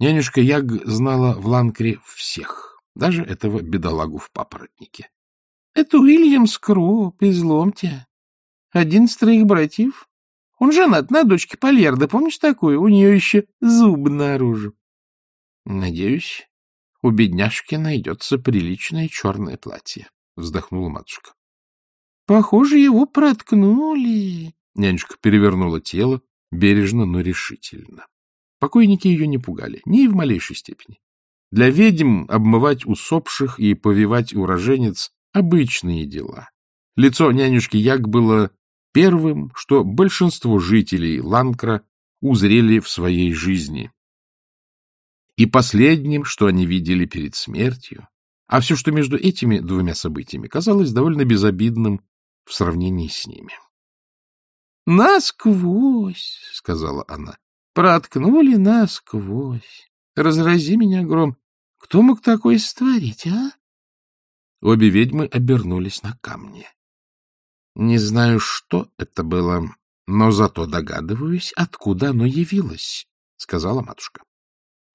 Нянюшка Яг знала в Ланкре всех, даже этого бедолагу в папоротнике. — Это Уильям Скроп из Ломтя. Один из троих братьев. Он женат на дочке Польерда, помнишь такую? У нее еще зуб наружу. — Надеюсь, у бедняжки найдется приличное черное платье, — вздохнула матушка. — Похоже, его проткнули. Нянюшка перевернула тело, бережно, но решительно. Покойники ее не пугали, ни в малейшей степени. Для ведьм обмывать усопших и повивать уроженец — обычные дела. Лицо нянюшки Яг было первым, что большинство жителей Ланкра узрели в своей жизни. И последним, что они видели перед смертью. А все, что между этими двумя событиями, казалось довольно безобидным в сравнении с ними. — Насквозь, — сказала она, — проткнули насквозь. Разрази меня гром. Кто мог такое створить, а? Обе ведьмы обернулись на камни. Не знаю, что это было, но зато догадываюсь, откуда оно явилось, — сказала матушка.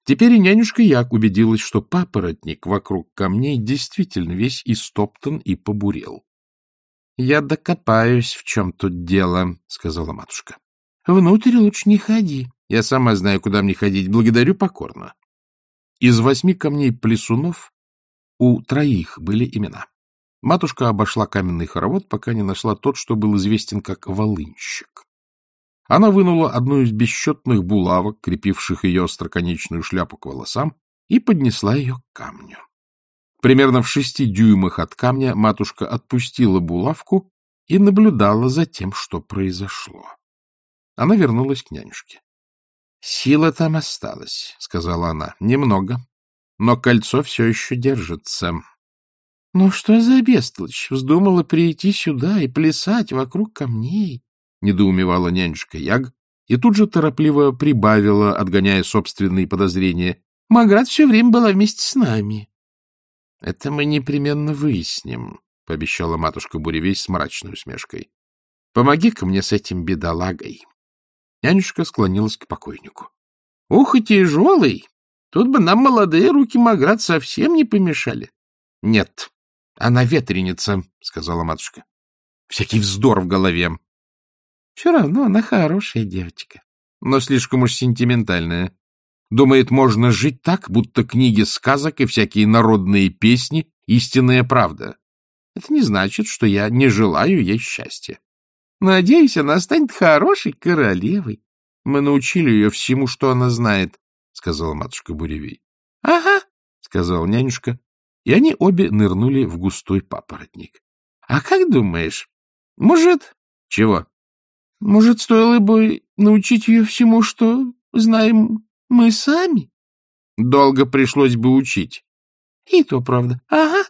Теперь и нянюшка Як убедилась, что папоротник вокруг камней действительно весь истоптан и побурел. — Я докопаюсь, в чем тут дело, — сказала матушка. — Внутрь лучше не ходи. Я сама знаю, куда мне ходить. Благодарю покорно. Из восьми камней плесунов у троих были имена. Матушка обошла каменный хоровод, пока не нашла тот, что был известен как волынщик. Она вынула одну из бесчетных булавок, крепивших ее остроконечную шляпу к волосам, и поднесла ее к камню. Примерно в шести дюймах от камня матушка отпустила булавку и наблюдала за тем, что произошло. Она вернулась к нянюшке. — Сила там осталась, — сказала она, — немного, но кольцо все еще держится. — Ну что за бестолочь? Вздумала прийти сюда и плясать вокруг камней? — недоумевала нянюшка Яг и тут же торопливо прибавила, отгоняя собственные подозрения. — Маград все время была вместе с нами. — Это мы непременно выясним, — пообещала матушка Буревей с мрачной усмешкой. — Помоги-ка мне с этим бедолагой. Нянюшка склонилась к покойнику. — Ух и тяжелый! Тут бы нам молодые руки Маград совсем не помешали. — Нет, — Она ветреница, — сказала матушка. — Всякий вздор в голове. — Все равно она хорошая девочка. Но слишком уж сентиментальная. Думает, можно жить так, будто книги сказок и всякие народные песни — истинная правда. Это не значит, что я не желаю ей счастья. Надеюсь, она станет хорошей королевой. Мы научили ее всему, что она знает, — сказала матушка Буревей. — Ага, — сказала нянюшка, и они обе нырнули в густой папоротник. — А как думаешь, может... — Чего? — Может, стоило бы научить ее всему, что знаем мы сами? — Долго пришлось бы учить. — И то правда. Ага.